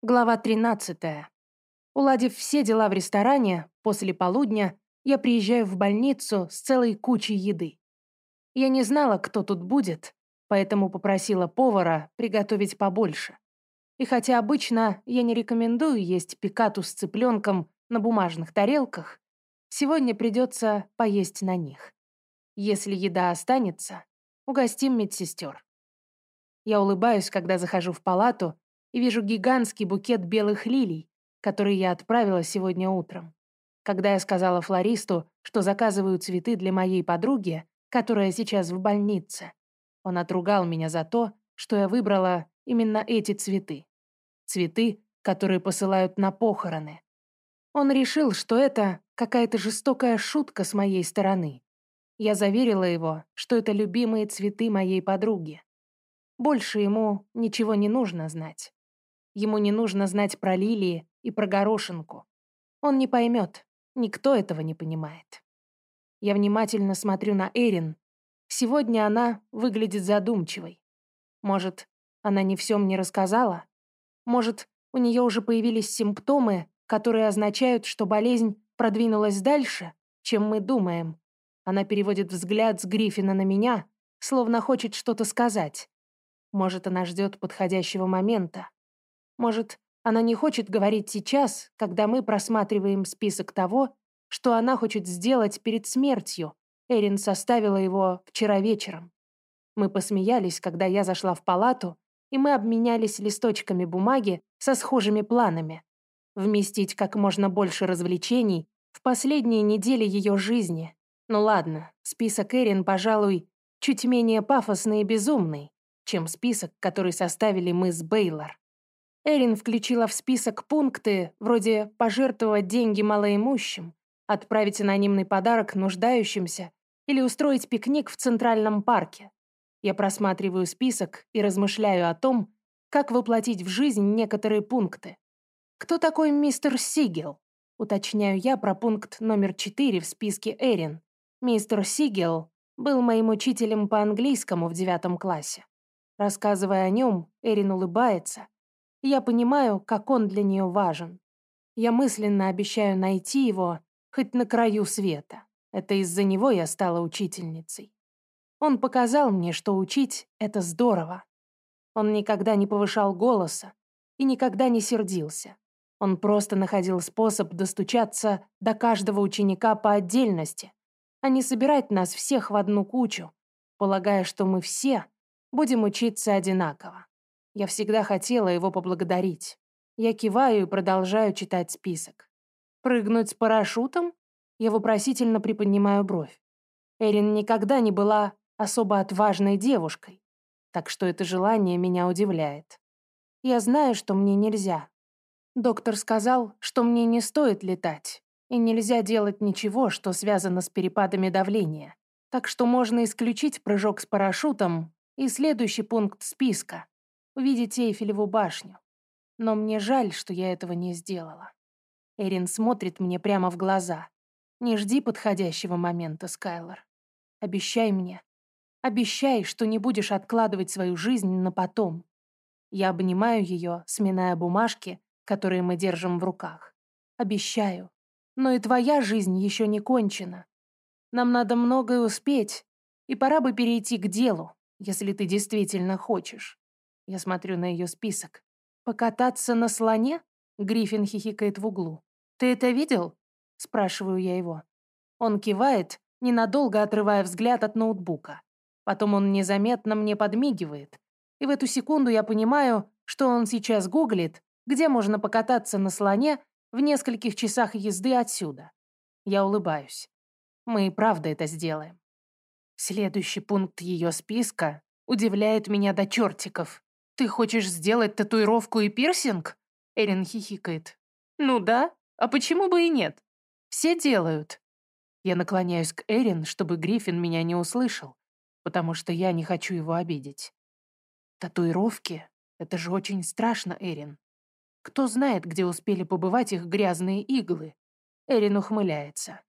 Глава 13. Уладив все дела в ресторане, после полудня я приезжаю в больницу с целой кучей еды. Я не знала, кто тут будет, поэтому попросила повара приготовить побольше. И хотя обычно я не рекомендую есть пикату с цыпленком на бумажных тарелках, сегодня придется поесть на них. Если еда останется, угостим медсестер. Я улыбаюсь, когда захожу в палату и вижу гигантский букет белых лилий, который я отправила сегодня утром. Когда я сказала флористу, что заказываю цветы для моей подруги, которая сейчас в больнице, он отругал меня за то, что я выбрала именно эти цветы. Цветы, которые посылают на похороны. Он решил, что это какая-то жестокая шутка с моей стороны. Я заверила его, что это любимые цветы моей подруги. Больше ему ничего не нужно знать. Ему не нужно знать про лилии и про горошинку. Он не поймет, никто этого не понимает. Я внимательно смотрю на Эрин. Сегодня она выглядит задумчивой. Может, она не все мне рассказала? Может, у нее уже появились симптомы, которые означают, что болезнь продвинулась дальше, чем мы думаем. Она переводит взгляд с Гриффина на меня, словно хочет что-то сказать. Может, она ждет подходящего момента. Может, она не хочет говорить сейчас, когда мы просматриваем список того, что она хочет сделать перед смертью. Эрин составила его вчера вечером. Мы посмеялись, когда я зашла в палату, и мы обменялись листочками бумаги со схожими планами. Вместить как можно больше развлечений в последние недели ее жизни. Ну ладно, список Эрин, пожалуй, чуть менее пафосный и безумный, чем список, который составили мы с Бейлор. Эрин включила в список пункты вроде пожертвовать деньги малоимущим, отправить анонимный подарок нуждающимся или устроить пикник в Центральном парке. Я просматриваю список и размышляю о том, как воплотить в жизнь некоторые пункты. «Кто такой мистер Сигел?» Уточняю я про пункт номер 4 в списке Эрин. Мистер Сигел был моим учителем по английскому в девятом классе. Рассказывая о нем, Эрин улыбается, я понимаю, как он для нее важен. Я мысленно обещаю найти его хоть на краю света. Это из-за него я стала учительницей. Он показал мне, что учить — это здорово. Он никогда не повышал голоса и никогда не сердился. Он просто находил способ достучаться до каждого ученика по отдельности, а не собирать нас всех в одну кучу, полагая, что мы все будем учиться одинаково. Я всегда хотела его поблагодарить. Я киваю и продолжаю читать список. Прыгнуть с парашютом? Я вопросительно приподнимаю бровь. Эрин никогда не была особо отважной девушкой, так что это желание меня удивляет. Я знаю, что мне нельзя. Доктор сказал, что мне не стоит летать, и нельзя делать ничего, что связано с перепадами давления. Так что можно исключить прыжок с парашютом и следующий пункт списка увидеть Эйфелеву башню. Но мне жаль, что я этого не сделала. Эрин смотрит мне прямо в глаза. Не жди подходящего момента, Скайлор. Обещай мне. Обещай, что не будешь откладывать свою жизнь на потом. Я обнимаю ее, сминая бумажки, которые мы держим в руках. Обещаю. Но и твоя жизнь еще не кончена. Нам надо многое успеть, и пора бы перейти к делу, если ты действительно хочешь. Я смотрю на ее список. «Покататься на слоне?» Гриффин хихикает в углу. «Ты это видел?» Спрашиваю я его. Он кивает, ненадолго отрывая взгляд от ноутбука. Потом он незаметно мне подмигивает. И в эту секунду я понимаю, что он сейчас гуглит, где можно покататься на слоне в нескольких часах езды отсюда. Я улыбаюсь. Мы и правда это сделаем. Следующий пункт ее списка удивляет меня до чертиков. «Ты хочешь сделать татуировку и пирсинг?» Эрин хихикает. «Ну да, а почему бы и нет? Все делают». Я наклоняюсь к Эрин, чтобы Гриффин меня не услышал, потому что я не хочу его обидеть. Татуировки — это же очень страшно, Эрин. Кто знает, где успели побывать их грязные иглы? Эрин ухмыляется.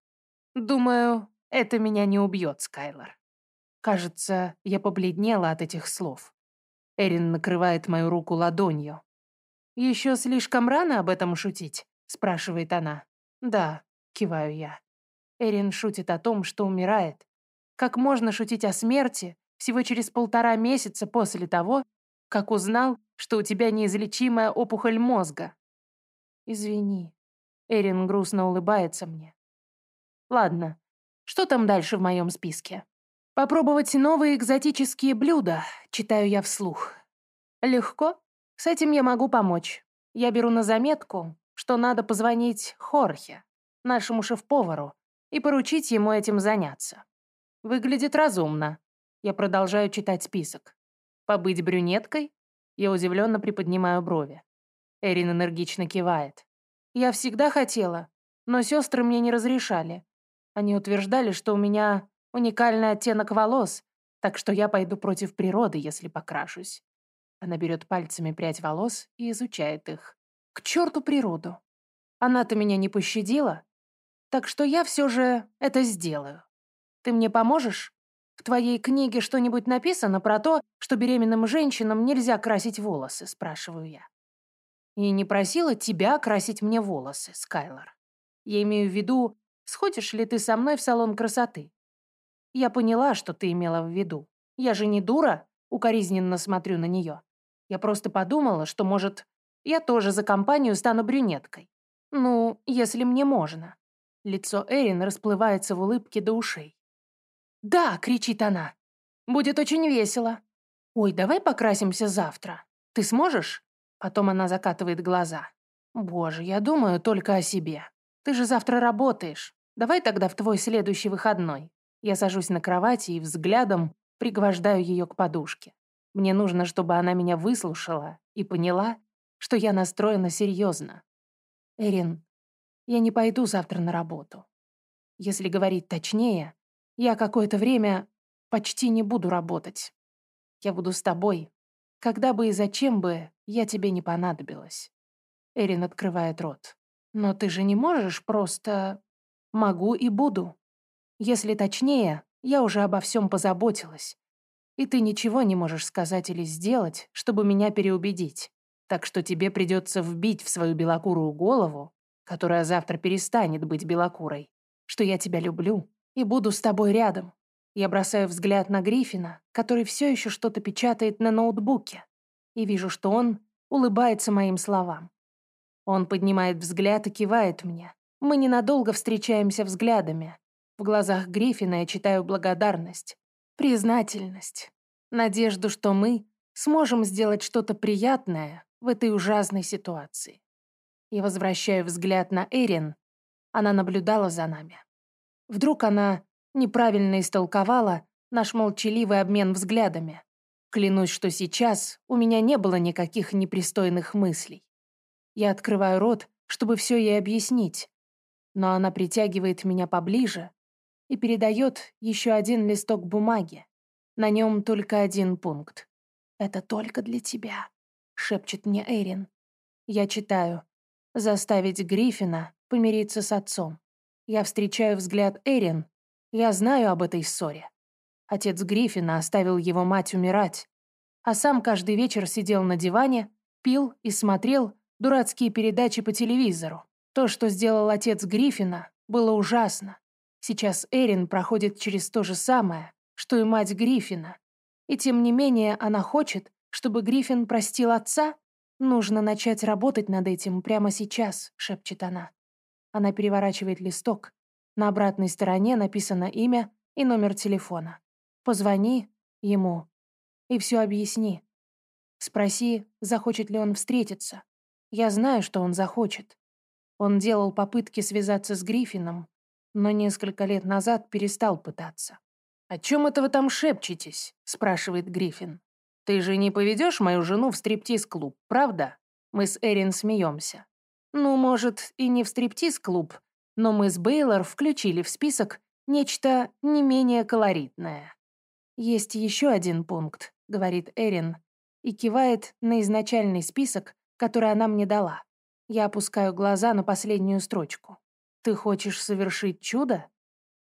Думаю, это меня не убьет, Скайлор. Кажется, я побледнела от этих слов. Эрин накрывает мою руку ладонью. «Еще слишком рано об этом шутить?» — спрашивает она. «Да», — киваю я. Эрин шутит о том, что умирает. Как можно шутить о смерти всего через полтора месяца после того, как узнал, что у тебя неизлечимая опухоль мозга? Извини. Эрин грустно улыбается мне. Ладно, что там дальше в моем списке? Попробовать новые экзотические блюда, читаю я вслух. Легко? С этим я могу помочь. Я беру на заметку, что надо позвонить Хорхе, нашему шеф-повару, и поручить ему этим заняться. Выглядит разумно. Я продолжаю читать список. Побыть брюнеткой? Я удивленно приподнимаю брови. Эрин энергично кивает. Я всегда хотела, но сестры мне не разрешали. Они утверждали, что у меня уникальный оттенок волос, так что я пойду против природы, если покрашусь. Она берет пальцами прядь волос и изучает их. К черту природу. Она-то меня не пощадила, так что я все же это сделаю. Ты мне поможешь? В твоей книге что-нибудь написано про то, что беременным женщинам нельзя красить волосы, спрашиваю я. И не просила тебя красить мне волосы, Скайлор. Я имею в виду, сходишь ли ты со мной в салон красоты? Я поняла, что ты имела в виду. Я же не дура, укоризненно смотрю на нее. Я просто подумала, что, может, я тоже за компанию стану брюнеткой. Ну, если мне можно. Лицо Эрин расплывается в улыбке до ушей. «Да!» — кричит она. «Будет очень весело. Ой, давай покрасимся завтра. Ты сможешь?» Потом она закатывает глаза. «Боже, я думаю только о себе. Ты же завтра работаешь. Давай тогда в твой следующий выходной». Я сажусь на кровати и взглядом пригвождаю ее к подушке. Мне нужно, чтобы она меня выслушала и поняла, что я настроена серьезно. Эрин, я не пойду завтра на работу. Если говорить точнее, я какое-то время почти не буду работать. Я буду с тобой, когда бы и зачем бы я тебе не понадобилась. Эрин открывает рот. Но ты же не можешь просто... Могу и буду. Если точнее, я уже обо всем позаботилась. И ты ничего не можешь сказать или сделать, чтобы меня переубедить. Так что тебе придется вбить в свою белокурую голову, которая завтра перестанет быть белокурой, что я тебя люблю и буду с тобой рядом. Я бросаю взгляд на Гриффина, который все еще что-то печатает на ноутбуке, и вижу, что он улыбается моим словам. Он поднимает взгляд и кивает мне. Мы ненадолго встречаемся взглядами. В глазах Гриффина я читаю благодарность, признательность, надежду, что мы сможем сделать что-то приятное в этой ужасной ситуации. Я возвращаю взгляд на Эрин. Она наблюдала за нами. Вдруг она неправильно истолковала наш молчаливый обмен взглядами. Клянусь, что сейчас у меня не было никаких непристойных мыслей. Я открываю рот, чтобы все ей объяснить, но она притягивает меня поближе и передает еще один листок бумаги. На нем только один пункт. «Это только для тебя», — шепчет мне Эрин. Я читаю. «Заставить Гриффина помириться с отцом». Я встречаю взгляд Эрин. Я знаю об этой ссоре. Отец Гриффина оставил его мать умирать, а сам каждый вечер сидел на диване, пил и смотрел дурацкие передачи по телевизору. То, что сделал отец Гриффина, было ужасно. Сейчас Эрин проходит через то же самое, что и мать Гриффина. И тем не менее она хочет, чтобы Гриффин простил отца? Нужно начать работать над этим прямо сейчас, шепчет она. Она переворачивает листок. На обратной стороне написано имя и номер телефона. Позвони ему и все объясни. Спроси, захочет ли он встретиться. Я знаю, что он захочет. Он делал попытки связаться с Гриффином, но несколько лет назад перестал пытаться. «О чем это вы там шепчетесь?» – спрашивает Гриффин. «Ты же не поведешь мою жену в стриптиз-клуб, правда?» Мы с Эрин смеемся. Ну, может, и не в стриптиз-клуб, но мы с Бейлор включили в список нечто не менее колоритное. «Есть еще один пункт», — говорит Эрин, и кивает на изначальный список, который она мне дала. Я опускаю глаза на последнюю строчку. «Ты хочешь совершить чудо?»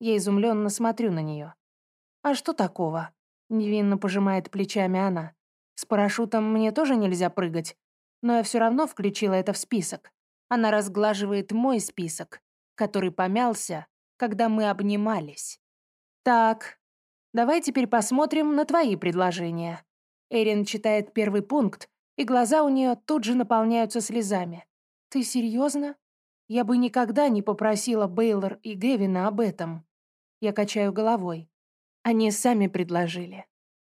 Я изумленно смотрю на нее. «А что такого?» — невинно пожимает плечами она. «С парашютом мне тоже нельзя прыгать. но я все равно включила это в список. Она разглаживает мой список, который помялся, когда мы обнимались. Так, давай теперь посмотрим на твои предложения. Эрин читает первый пункт, и глаза у нее тут же наполняются слезами. Ты серьезно? Я бы никогда не попросила Бейлор и Гевина об этом. Я качаю головой. Они сами предложили.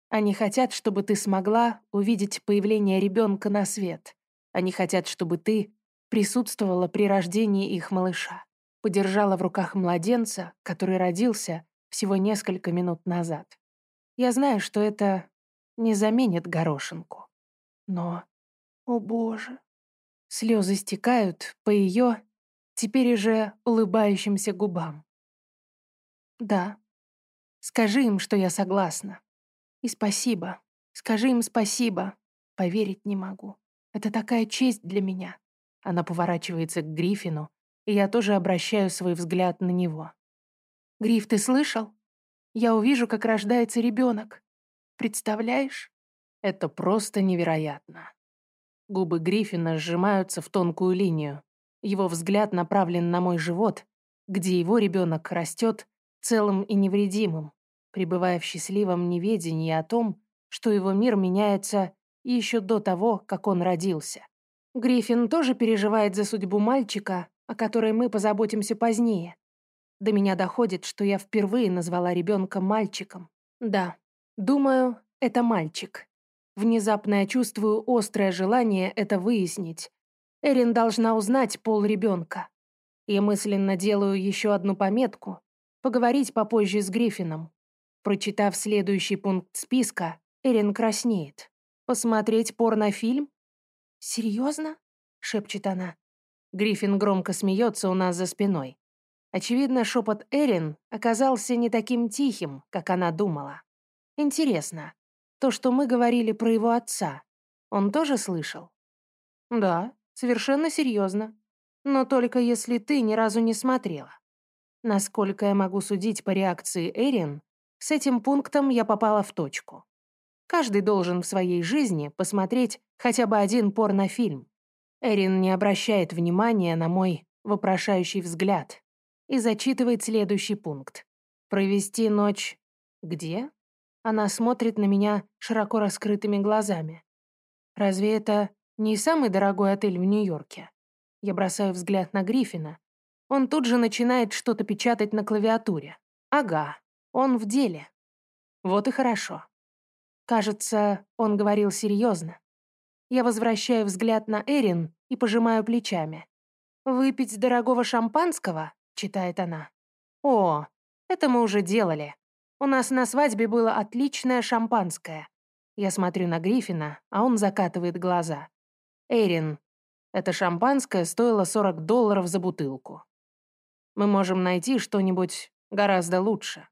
Они хотят, чтобы ты смогла увидеть появление ребенка на свет. Они хотят, чтобы ты присутствовала при рождении их малыша. Подержала в руках младенца, который родился всего несколько минут назад. Я знаю, что это не заменит горошинку. Но, о боже, слезы стекают по ее, теперь уже улыбающимся губам. Да, скажи им, что я согласна. И спасибо. Скажи им спасибо. Поверить не могу. Это такая честь для меня. Она поворачивается к Гриффину, и я тоже обращаю свой взгляд на него. Гриф, ты слышал? Я увижу, как рождается ребенок. Представляешь? Это просто невероятно. Губы Гриффина сжимаются в тонкую линию. Его взгляд направлен на мой живот, где его ребенок растет целым и невредимым пребывая в счастливом неведении о том, что его мир меняется еще до того, как он родился. Гриффин тоже переживает за судьбу мальчика, о которой мы позаботимся позднее. До меня доходит, что я впервые назвала ребенка мальчиком. Да, думаю, это мальчик. Внезапно я чувствую острое желание это выяснить. Эрин должна узнать пол ребенка. Я мысленно делаю еще одну пометку — поговорить попозже с Гриффином. Прочитав следующий пункт списка, Эрин краснеет. «Посмотреть порнофильм?» «Серьезно?» — шепчет она. Гриффин громко смеется у нас за спиной. Очевидно, шепот Эрин оказался не таким тихим, как она думала. Интересно, то, что мы говорили про его отца, он тоже слышал? Да, совершенно серьезно. Но только если ты ни разу не смотрела. Насколько я могу судить по реакции Эрин, с этим пунктом я попала в точку. Каждый должен в своей жизни посмотреть хотя бы один порнофильм. Эрин не обращает внимания на мой вопрошающий взгляд и зачитывает следующий пункт. «Провести ночь где?» Она смотрит на меня широко раскрытыми глазами. «Разве это не самый дорогой отель в Нью-Йорке?» Я бросаю взгляд на Гриффина. Он тут же начинает что-то печатать на клавиатуре. «Ага, он в деле. Вот и хорошо. Кажется, он говорил серьезно. Я возвращаю взгляд на Эрин и пожимаю плечами. «Выпить дорогого шампанского?» — читает она. «О, это мы уже делали. У нас на свадьбе было отличное шампанское». Я смотрю на Гриффина, а он закатывает глаза. «Эрин, это шампанское стоило 40 долларов за бутылку. Мы можем найти что-нибудь гораздо лучше».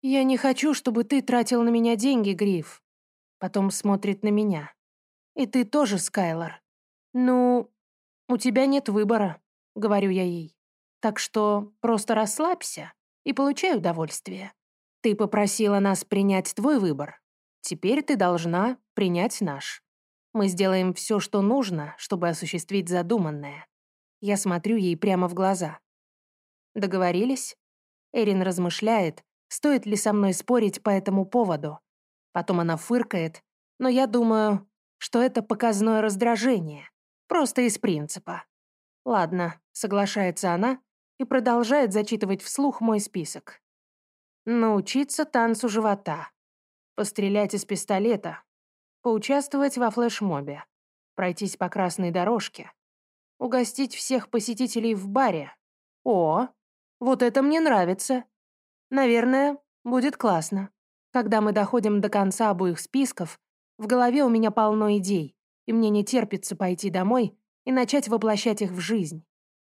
«Я не хочу, чтобы ты тратил на меня деньги, Гриф». Потом смотрит на меня. «И ты тоже, Скайлор. Ну, у тебя нет выбора», — говорю я ей. «Так что просто расслабься и получай удовольствие. Ты попросила нас принять твой выбор. Теперь ты должна принять наш. Мы сделаем все, что нужно, чтобы осуществить задуманное». Я смотрю ей прямо в глаза. «Договорились?» Эрин размышляет, стоит ли со мной спорить по этому поводу. Потом она фыркает, но я думаю, что это показное раздражение, просто из принципа. Ладно, соглашается она и продолжает зачитывать вслух мой список. Научиться танцу живота, пострелять из пистолета, поучаствовать во флешмобе, пройтись по красной дорожке, угостить всех посетителей в баре. О, вот это мне нравится. Наверное, будет классно. Когда мы доходим до конца обоих списков, в голове у меня полно идей, и мне не терпится пойти домой и начать воплощать их в жизнь.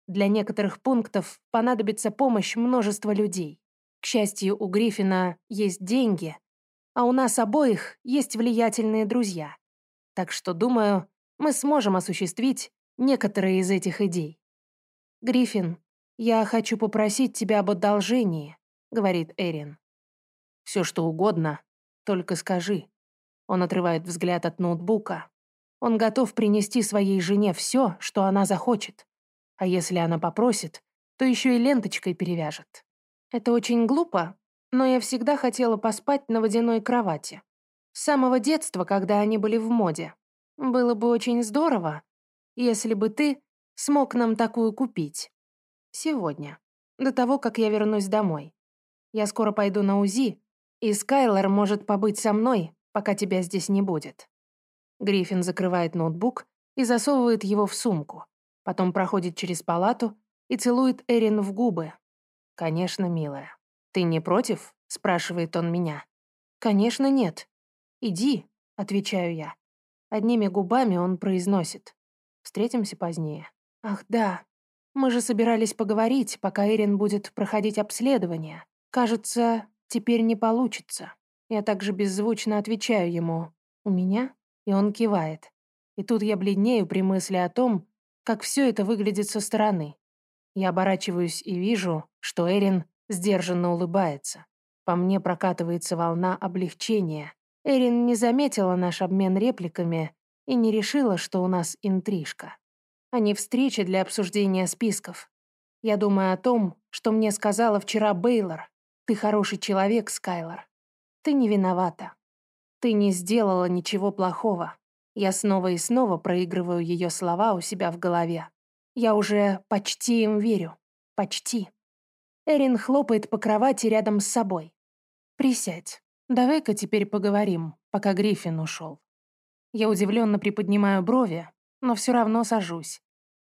Для некоторых пунктов понадобится помощь множества людей. К счастью, у Гриффина есть деньги, а у нас обоих есть влиятельные друзья. Так что, думаю, мы сможем осуществить некоторые из этих идей. Гриффин, я хочу попросить тебя об одолжении. — говорит Эрин. «Все, что угодно, только скажи». Он отрывает взгляд от ноутбука. Он готов принести своей жене все, что она захочет. А если она попросит, то еще и ленточкой перевяжет. Это очень глупо, но я всегда хотела поспать на водяной кровати. С самого детства, когда они были в моде. Было бы очень здорово, если бы ты смог нам такую купить. Сегодня, до того, как я вернусь домой. Я скоро пойду на УЗИ, и Скайлор может побыть со мной, пока тебя здесь не будет. Гриффин закрывает ноутбук и засовывает его в сумку. Потом проходит через палату и целует Эрин в губы. «Конечно, милая. Ты не против?» — спрашивает он меня. «Конечно, нет. Иди», — отвечаю я. Одними губами он произносит. «Встретимся позднее». «Ах, да. Мы же собирались поговорить, пока Эрин будет проходить обследование. Кажется, теперь не получится». Я также беззвучно отвечаю ему «У меня?» И он кивает. И тут я бледнею при мысли о том, как все это выглядит со стороны. Я оборачиваюсь и вижу, что Эрин сдержанно улыбается. По мне прокатывается волна облегчения. Эрин не заметила наш обмен репликами и не решила, что у нас интрижка. А не встреча для обсуждения списков. Я думаю о том, что мне сказала вчера Бейлор. Ты хороший человек, Скайлор. Ты не виновата. Ты не сделала ничего плохого. Я снова и снова проигрываю ее слова у себя в голове. Я уже почти им верю. Почти. Эрин хлопает по кровати рядом с собой. «Присядь. Давай-ка теперь поговорим, пока Гриффин ушел». Я удивленно приподнимаю брови, но все равно сажусь.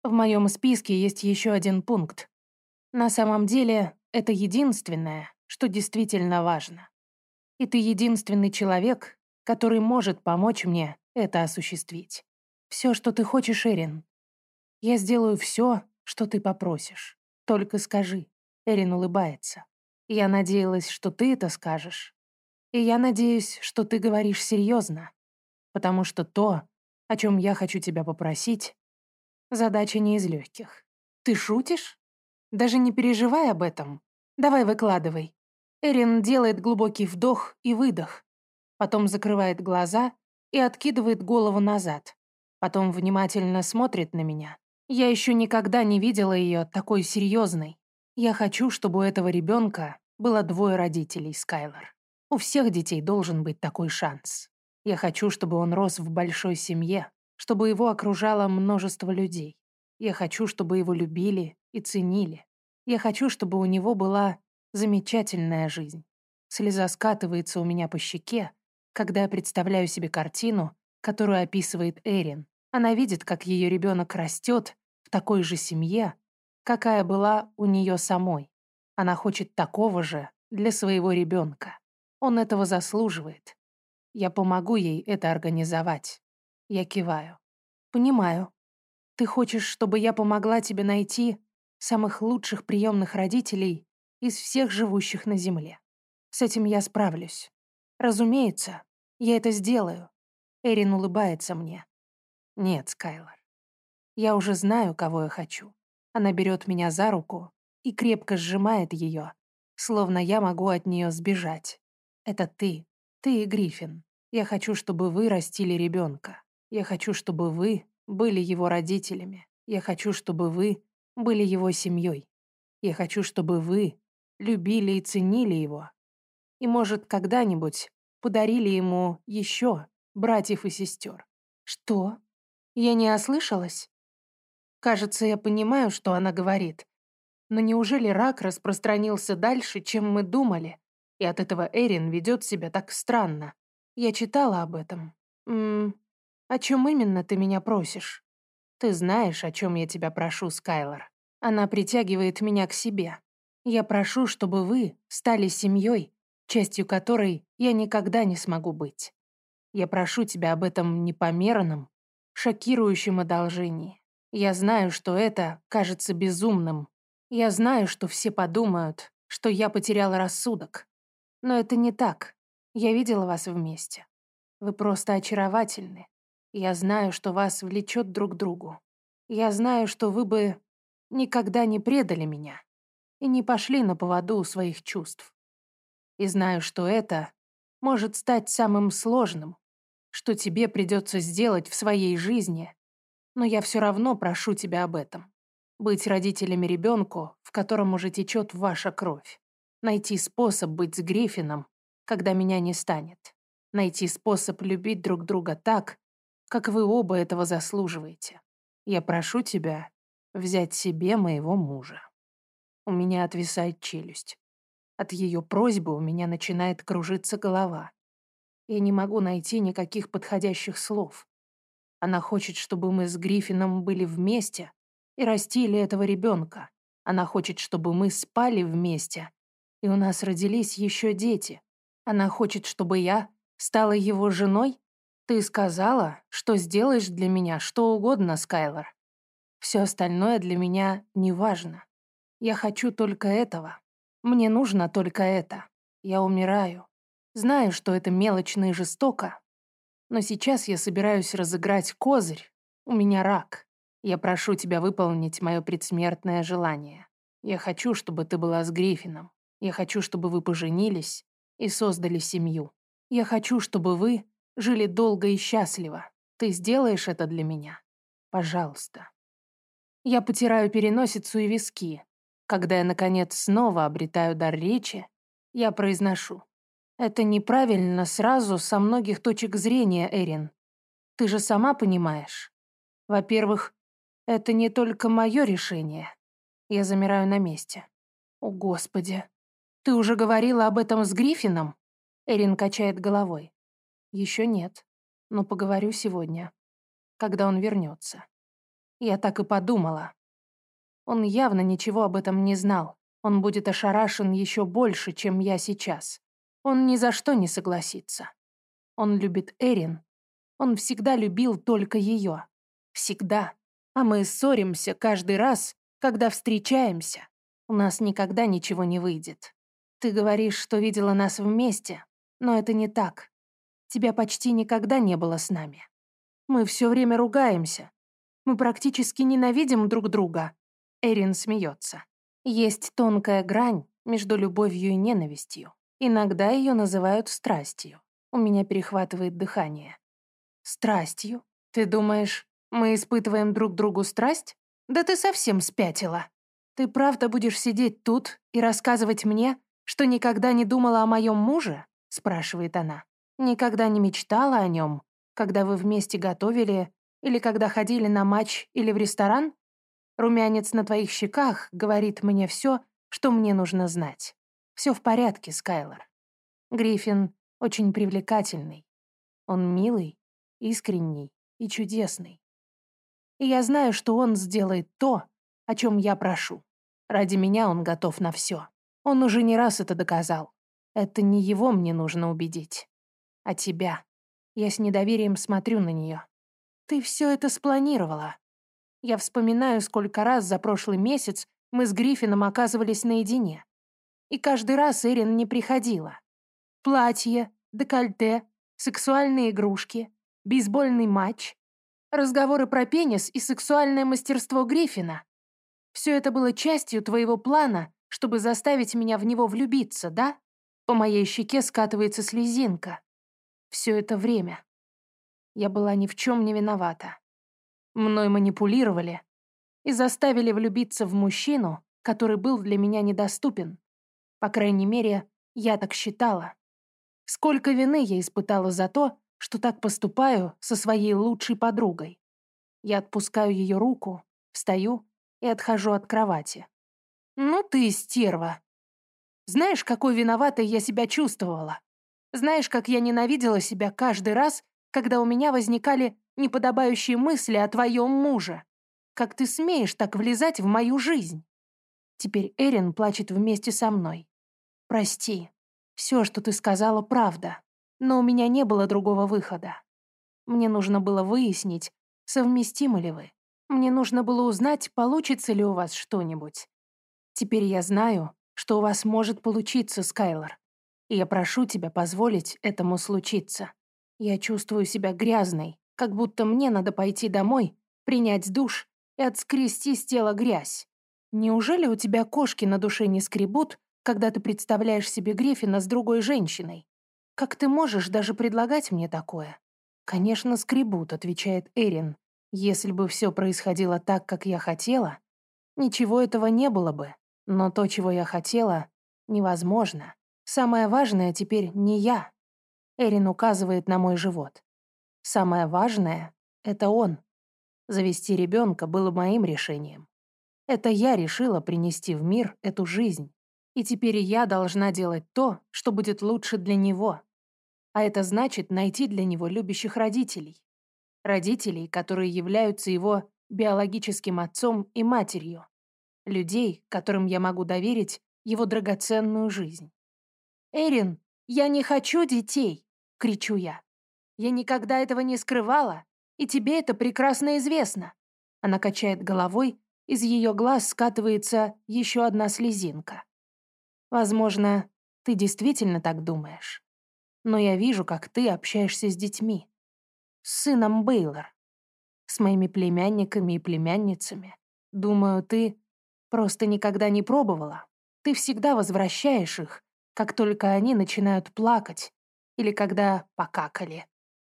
В моем списке есть еще один пункт. На самом деле, это единственное, что действительно важно. И ты единственный человек, который может помочь мне это осуществить. Все, что ты хочешь, Эрин. Я сделаю все, что ты попросишь. Только скажи. Эрин улыбается. Я надеялась, что ты это скажешь. И я надеюсь, что ты говоришь серьезно. Потому что то, о чем я хочу тебя попросить, задача не из легких. Ты шутишь? Даже не переживай об этом. Давай выкладывай. Эрин делает глубокий вдох и выдох, потом закрывает глаза и откидывает голову назад. Потом внимательно смотрит на меня. Я еще никогда не видела ее такой серьезной. Я хочу, чтобы у этого ребенка было двое родителей, Скайлор. У всех детей должен быть такой шанс. Я хочу, чтобы он рос в большой семье, чтобы его окружало множество людей. Я хочу, чтобы его любили и ценили. Я хочу, чтобы у него была замечательная жизнь. Слеза скатывается у меня по щеке, когда я представляю себе картину, которую описывает Эрин. Она видит, как ее ребенок растет в такой же семье, какая была у нее самой. Она хочет такого же для своего ребенка. Он этого заслуживает. Я помогу ей это организовать. Я киваю. Понимаю. Ты хочешь, чтобы я помогла тебе найти самых лучших приемных родителей из всех живущих на Земле. С этим я справлюсь. Разумеется, я это сделаю. Эрин улыбается мне. Нет, Скайлор. Я уже знаю, кого я хочу. Она берет меня за руку и крепко сжимает ее, словно я могу от нее сбежать. Это ты. Ты и Гриффин. Я хочу, чтобы вы растили ребенка. Я хочу, чтобы вы были его родителями. Я хочу, чтобы вы были его семьей. Я хочу, чтобы вы любили и ценили его. И, может, когда-нибудь подарили ему еще братьев и сестер. Что? Я не ослышалась? Кажется, я понимаю, что она говорит. Но неужели рак распространился дальше, чем мы думали? И от этого Эрин ведет себя так странно. Я читала об этом. Ммм, о чем именно ты меня просишь? Ты знаешь, о чем я тебя прошу, Скайлор. Она притягивает меня к себе. Я прошу, чтобы вы стали семьей, частью которой я никогда не смогу быть. Я прошу тебя об этом непомерном, шокирующем одолжении. Я знаю, что это кажется безумным. Я знаю, что все подумают, что я потеряла рассудок. Но это не так. Я видела вас вместе. Вы просто очаровательны. Я знаю, что вас влечет друг к другу. Я знаю, что вы бы никогда не предали меня и не пошли на поводу у своих чувств. И знаю, что это может стать самым сложным, что тебе придется сделать в своей жизни, но я все равно прошу тебя об этом. Быть родителями ребенку, в котором уже течет ваша кровь. Найти способ быть с Гриффином, когда меня не станет. Найти способ любить друг друга так, как вы оба этого заслуживаете. Я прошу тебя взять себе моего мужа. У меня отвисает челюсть. От ее просьбы у меня начинает кружиться голова. Я не могу найти никаких подходящих слов. Она хочет, чтобы мы с Гриффином были вместе и растили этого ребенка. Она хочет, чтобы мы спали вместе, и у нас родились еще дети. Она хочет, чтобы я стала его женой? Ты сказала, что сделаешь для меня что угодно, Скайлор. Все остальное для меня не важно. Я хочу только этого. Мне нужно только это. Я умираю. Знаю, что это мелочно и жестоко, но сейчас я собираюсь разыграть козырь. У меня рак. Я прошу тебя выполнить мое предсмертное желание. Я хочу, чтобы ты была с Гриффином. Я хочу, чтобы вы поженились и создали семью. Я хочу, чтобы вы жили долго и счастливо. Ты сделаешь это для меня? Пожалуйста. Я потираю переносицу и виски. Когда я, наконец, снова обретаю дар речи, я произношу. Это неправильно сразу со многих точек зрения, Эрин. Ты же сама понимаешь. Во-первых, это не только мое решение. Я замираю на месте. О, Господи. Ты уже говорила об этом с Гриффином? Эрин качает головой. Еще нет, но поговорю сегодня, когда он вернется. Я так и подумала. Он явно ничего об этом не знал. Он будет ошарашен еще больше, чем я сейчас. Он ни за что не согласится. Он любит Эрин. Он всегда любил только ее. Всегда. А мы ссоримся каждый раз, когда встречаемся. У нас никогда ничего не выйдет. Ты говоришь, что видела нас вместе, но это не так. Тебя почти никогда не было с нами. Мы все время ругаемся. Мы практически ненавидим друг друга. Эрин смеется. Есть тонкая грань между любовью и ненавистью. Иногда ее называют страстью. У меня перехватывает дыхание. Страстью? Ты думаешь, мы испытываем друг другу страсть? Да ты совсем спятила. Ты правда будешь сидеть тут и рассказывать мне, что никогда не думала о моем муже? Спрашивает она. Никогда не мечтала о нем, когда вы вместе готовили или когда ходили на матч или в ресторан? Румянец на твоих щеках говорит мне все, что мне нужно знать. Все в порядке, Скайлор. Гриффин очень привлекательный. Он милый, искренний и чудесный. И я знаю, что он сделает то, о чем я прошу. Ради меня он готов на все. Он уже не раз это доказал. Это не его мне нужно убедить а тебя. Я с недоверием смотрю на нее. Ты все это спланировала. Я вспоминаю, сколько раз за прошлый месяц мы с Гриффином оказывались наедине. И каждый раз Эрин не приходила. Платье, декольте, сексуальные игрушки, бейсбольный матч, разговоры про пенис и сексуальное мастерство Гриффина. Все это было частью твоего плана, чтобы заставить меня в него влюбиться, да? По моей щеке скатывается слезинка. Все это время. Я была ни в чем не виновата. Мной манипулировали и заставили влюбиться в мужчину, который был для меня недоступен. По крайней мере, я так считала. Сколько вины я испытала за то, что так поступаю со своей лучшей подругой. Я отпускаю ее руку, встаю и отхожу от кровати. «Ну ты стерва! Знаешь, какой виноватой я себя чувствовала? Знаешь, как я ненавидела себя каждый раз, когда у меня возникали неподобающие мысли о твоем муже? Как ты смеешь так влезать в мою жизнь? Теперь Эрин плачет вместе со мной. Прости, все, что ты сказала, правда, но у меня не было другого выхода. Мне нужно было выяснить, совместимы ли вы. Мне нужно было узнать, получится ли у вас что-нибудь. Теперь я знаю, что у вас может получиться, Скайлор и я прошу тебя позволить этому случиться. Я чувствую себя грязной, как будто мне надо пойти домой, принять душ и отскрести с тела грязь. Неужели у тебя кошки на душе не скребут, когда ты представляешь себе Гриффина с другой женщиной? Как ты можешь даже предлагать мне такое? «Конечно, скребут», — отвечает Эрин. «Если бы все происходило так, как я хотела, ничего этого не было бы. Но то, чего я хотела, невозможно. Самое важное теперь не я». Эрин указывает на мой живот. «Самое важное — это он. Завести ребенка было моим решением. Это я решила принести в мир эту жизнь. И теперь я должна делать то, что будет лучше для него. А это значит найти для него любящих родителей. Родителей, которые являются его биологическим отцом и матерью. Людей, которым я могу доверить его драгоценную жизнь. «Эрин, я не хочу детей!» — кричу я. «Я никогда этого не скрывала, и тебе это прекрасно известно». Она качает головой, из ее глаз скатывается еще одна слезинка. «Возможно, ты действительно так думаешь но я вижу, как ты общаешься с детьми. С сыном Бейлор. С моими племянниками и племянницами. Думаю, ты просто никогда не пробовала. Ты всегда возвращаешь их, как только они начинают плакать, или когда покакали,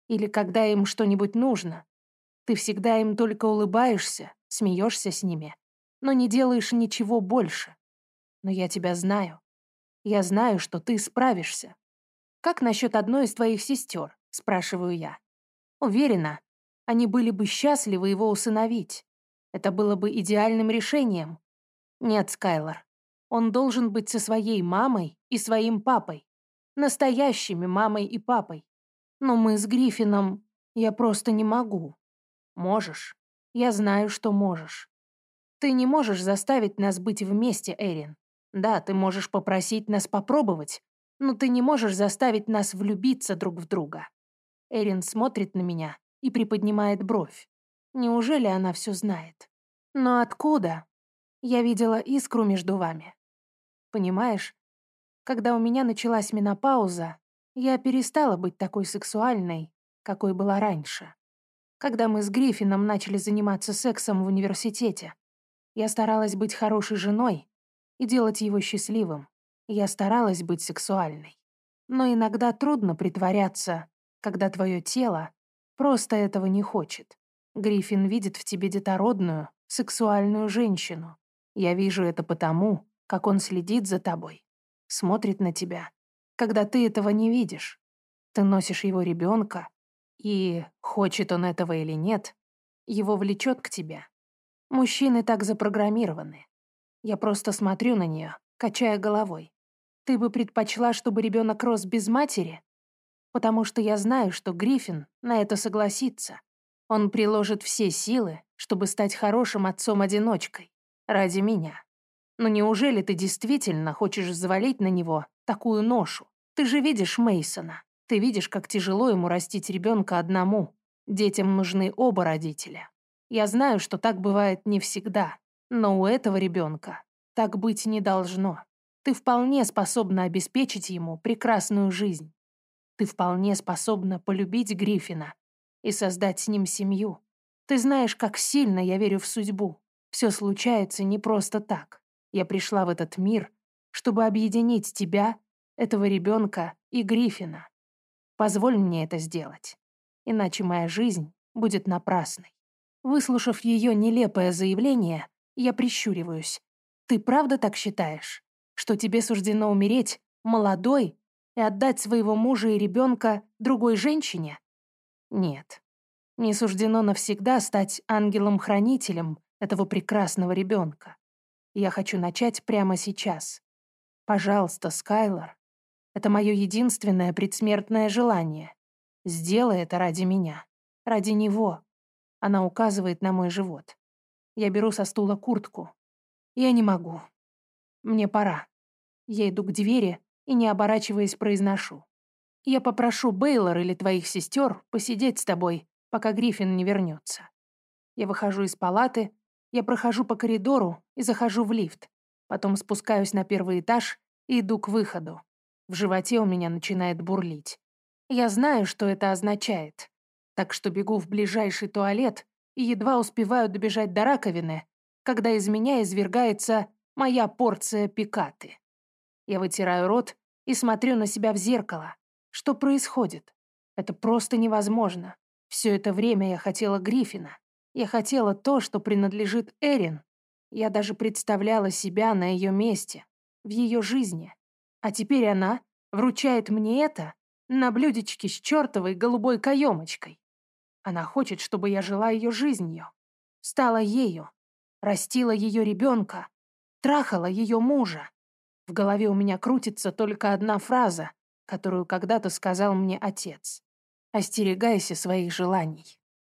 или когда им что-нибудь нужно. Ты всегда им только улыбаешься, смеешься с ними, но не делаешь ничего больше. Но я тебя знаю. Я знаю, что ты справишься. «Как насчет одной из твоих сестер?» – спрашиваю я. Уверена, они были бы счастливы его усыновить. Это было бы идеальным решением. Нет, Скайлор, он должен быть со своей мамой и своим папой. Настоящими мамой и папой. Но мы с Гриффином... Я просто не могу. Можешь. Я знаю, что можешь. Ты не можешь заставить нас быть вместе, Эрин. Да, ты можешь попросить нас попробовать, но ты не можешь заставить нас влюбиться друг в друга». Эрин смотрит на меня и приподнимает бровь. Неужели она все знает? Но откуда? Я видела искру между вами. Понимаешь, когда у меня началась менопауза, я перестала быть такой сексуальной, какой была раньше. Когда мы с Гриффином начали заниматься сексом в университете, я старалась быть хорошей женой и делать его счастливым. Я старалась быть сексуальной. Но иногда трудно притворяться, когда твое тело просто этого не хочет. Гриффин видит в тебе детородную, сексуальную женщину. Я вижу это потому, как он следит за тобой, смотрит на тебя, когда ты этого не видишь. Ты носишь его ребенка, и, хочет он этого или нет, его влечет к тебе. Мужчины так запрограммированы. Я просто смотрю на нее, качая головой. Ты бы предпочла, чтобы ребенок рос без матери? Потому что я знаю, что Гриффин на это согласится. Он приложит все силы, чтобы стать хорошим отцом-одиночкой. Ради меня. Но неужели ты действительно хочешь взвалить на него такую ношу? Ты же видишь Мейсона. Ты видишь, как тяжело ему растить ребенка одному. Детям нужны оба родителя. Я знаю, что так бывает не всегда, но у этого ребенка так быть не должно. Ты вполне способна обеспечить ему прекрасную жизнь. Ты вполне способна полюбить Гриффина и создать с ним семью. Ты знаешь, как сильно я верю в судьбу. Все случается не просто так. Я пришла в этот мир, чтобы объединить тебя, этого ребенка и Гриффина. Позволь мне это сделать, иначе моя жизнь будет напрасной. Выслушав ее нелепое заявление, я прищуриваюсь. Ты правда так считаешь? что тебе суждено умереть молодой и отдать своего мужа и ребенка другой женщине? Нет. Не суждено навсегда стать ангелом-хранителем этого прекрасного ребенка. Я хочу начать прямо сейчас. Пожалуйста, Скайлор, это мое единственное предсмертное желание. Сделай это ради меня, ради него. Она указывает на мой живот. Я беру со стула куртку. Я не могу. Мне пора. Я иду к двери и, не оборачиваясь, произношу. «Я попрошу Бейлор или твоих сестер посидеть с тобой, пока Гриффин не вернется. Я выхожу из палаты, я прохожу по коридору и захожу в лифт. Потом спускаюсь на первый этаж и иду к выходу. В животе у меня начинает бурлить. Я знаю, что это означает. Так что бегу в ближайший туалет и едва успеваю добежать до раковины, когда из меня извергается моя порция пикаты. Я вытираю рот и смотрю на себя в зеркало. Что происходит? Это просто невозможно. Все это время я хотела Гриффина. Я хотела то, что принадлежит Эрин. Я даже представляла себя на ее месте, в ее жизни. А теперь она вручает мне это на блюдечке с чертовой голубой каемочкой. Она хочет, чтобы я жила ее жизнью, стала ею, растила ее ребенка, трахала ее мужа. В голове у меня крутится только одна фраза, которую когда-то сказал мне отец. «Остерегайся своих желаний».